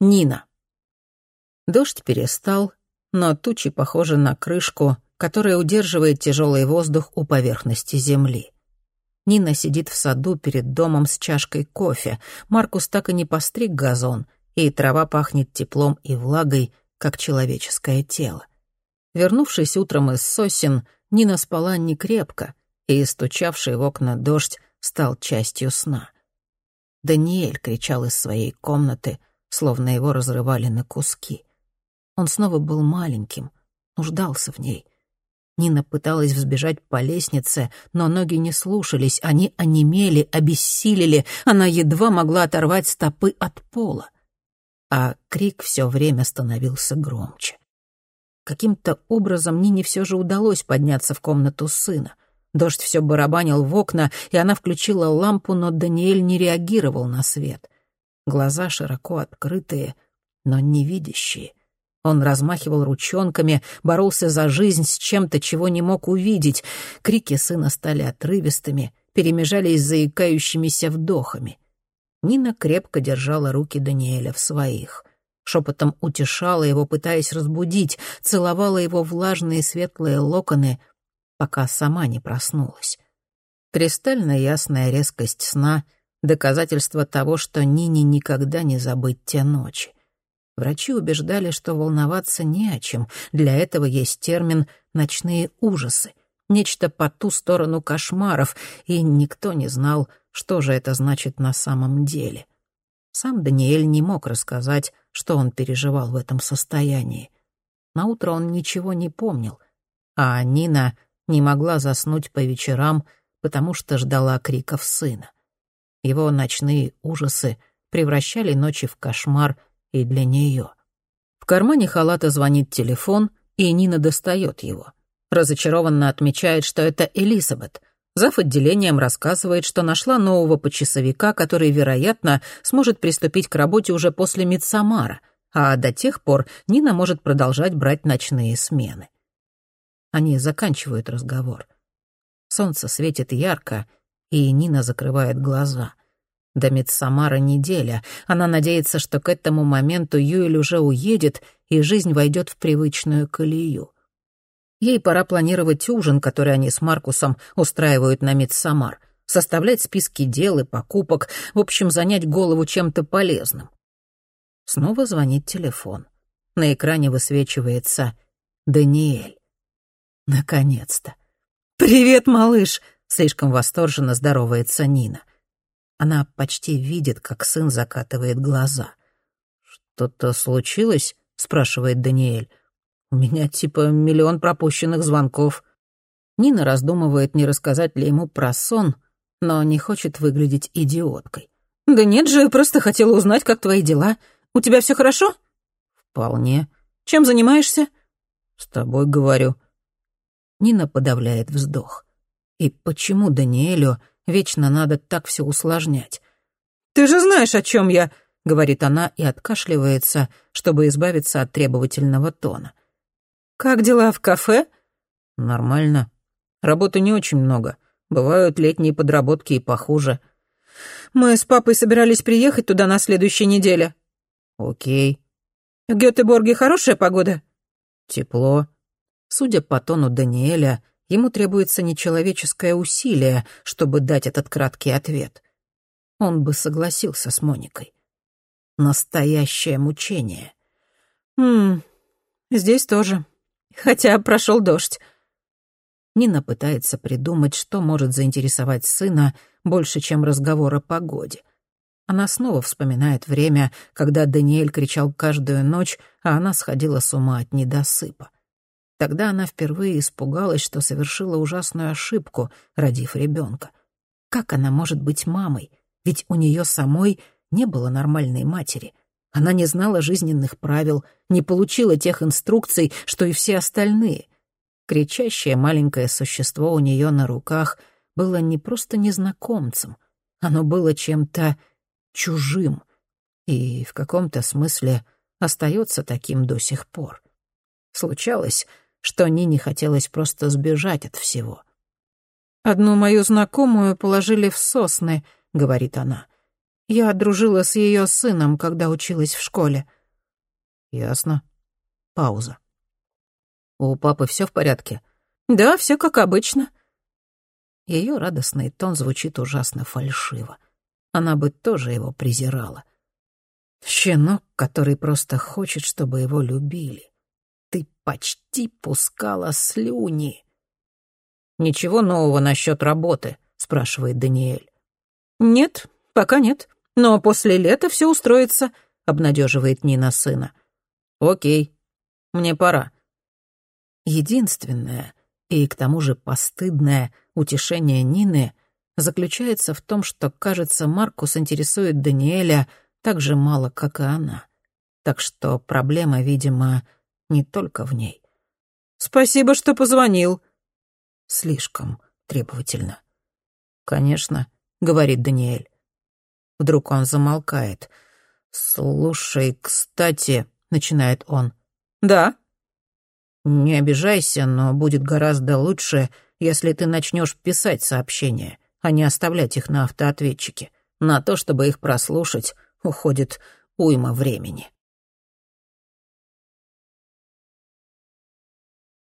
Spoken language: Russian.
Нина. Дождь перестал, но тучи похожи на крышку, которая удерживает тяжелый воздух у поверхности земли. Нина сидит в саду перед домом с чашкой кофе. Маркус так и не постриг газон, и трава пахнет теплом и влагой, как человеческое тело. Вернувшись утром из сосен, Нина спала не крепко, и стучавший в окна дождь стал частью сна. Даниэль кричал из своей комнаты, словно его разрывали на куски. Он снова был маленьким, нуждался в ней. Нина пыталась взбежать по лестнице, но ноги не слушались, они онемели, обессилели, она едва могла оторвать стопы от пола. А крик все время становился громче. Каким-то образом Нине все же удалось подняться в комнату сына. Дождь все барабанил в окна, и она включила лампу, но Даниэль не реагировал на свет. Глаза широко открытые, но невидящие. Он размахивал ручонками, боролся за жизнь с чем-то, чего не мог увидеть. Крики сына стали отрывистыми, перемежались заикающимися вдохами. Нина крепко держала руки Даниэля в своих. Шепотом утешала его, пытаясь разбудить, целовала его влажные светлые локоны, пока сама не проснулась. Кристально ясная резкость сна — доказательство того, что Нине никогда не забыть те ночи. Врачи убеждали, что волноваться не о чем. Для этого есть термин «ночные ужасы», нечто по ту сторону кошмаров, и никто не знал, что же это значит на самом деле. Сам Даниэль не мог рассказать, что он переживал в этом состоянии. Наутро он ничего не помнил, а Нина не могла заснуть по вечерам, потому что ждала криков сына. Его ночные ужасы превращали ночи в кошмар и для нее. В кармане халата звонит телефон, и Нина достает его. Разочарованно отмечает, что это Элизабет. Зав. отделением рассказывает, что нашла нового почасовика, который, вероятно, сможет приступить к работе уже после Мидсамара, а до тех пор Нина может продолжать брать ночные смены. Они заканчивают разговор. Солнце светит ярко, и Нина закрывает глаза — до Мидсамара неделя. Она надеется, что к этому моменту Юэль уже уедет, и жизнь войдет в привычную колею. Ей пора планировать ужин, который они с Маркусом устраивают на Мидсамар, составлять списки дел и покупок, в общем, занять голову чем-то полезным. Снова звонит телефон. На экране высвечивается Даниэль. Наконец-то. «Привет, малыш!» — слишком восторженно здоровается Нина — она почти видит, как сын закатывает глаза. «Что-то случилось?» — спрашивает Даниэль. «У меня типа миллион пропущенных звонков». Нина раздумывает, не рассказать ли ему про сон, но не хочет выглядеть идиоткой. «Да нет же, просто хотела узнать, как твои дела. У тебя все хорошо?» «Вполне. Чем занимаешься?» «С тобой говорю». Нина подавляет вздох. И почему Даниэлю Вечно надо так все усложнять. «Ты же знаешь, о чем я», — говорит она и откашливается, чтобы избавиться от требовательного тона. «Как дела в кафе?» «Нормально. Работы не очень много. Бывают летние подработки и похуже». «Мы с папой собирались приехать туда на следующей неделе». «Окей». «В Гетеборге хорошая погода?» «Тепло». Судя по тону Даниэля, Ему требуется нечеловеческое усилие, чтобы дать этот краткий ответ. Он бы согласился с Моникой. Настоящее мучение. «Хм, здесь тоже. Хотя прошел дождь». Нина пытается придумать, что может заинтересовать сына больше, чем разговор о погоде. Она снова вспоминает время, когда Даниэль кричал каждую ночь, а она сходила с ума от недосыпа. Тогда она впервые испугалась, что совершила ужасную ошибку, родив ребенка. Как она может быть мамой? Ведь у нее самой не было нормальной матери. Она не знала жизненных правил, не получила тех инструкций, что и все остальные. Кричащее маленькое существо у нее на руках было не просто незнакомцем, оно было чем-то чужим и в каком-то смысле остается таким до сих пор. Случалось, что Нине хотелось просто сбежать от всего. «Одну мою знакомую положили в сосны», — говорит она. Я дружила с ее сыном, когда училась в школе. Ясно. Пауза. У папы все в порядке? Да, все как обычно. Ее радостный тон звучит ужасно фальшиво. Она бы тоже его презирала. Щенок, который просто хочет, чтобы его любили. Почти пускала слюни. «Ничего нового насчет работы?» — спрашивает Даниэль. «Нет, пока нет. Но после лета все устроится», — обнадеживает Нина сына. «Окей, мне пора». Единственное, и к тому же постыдное утешение Нины заключается в том, что, кажется, Маркус интересует Даниэля так же мало, как и она. Так что проблема, видимо, не только в ней. «Спасибо, что позвонил». Слишком требовательно. «Конечно», — говорит Даниэль. Вдруг он замолкает. «Слушай, кстати», — начинает он. «Да?» «Не обижайся, но будет гораздо лучше, если ты начнешь писать сообщения, а не оставлять их на автоответчике. На то, чтобы их прослушать, уходит уйма времени».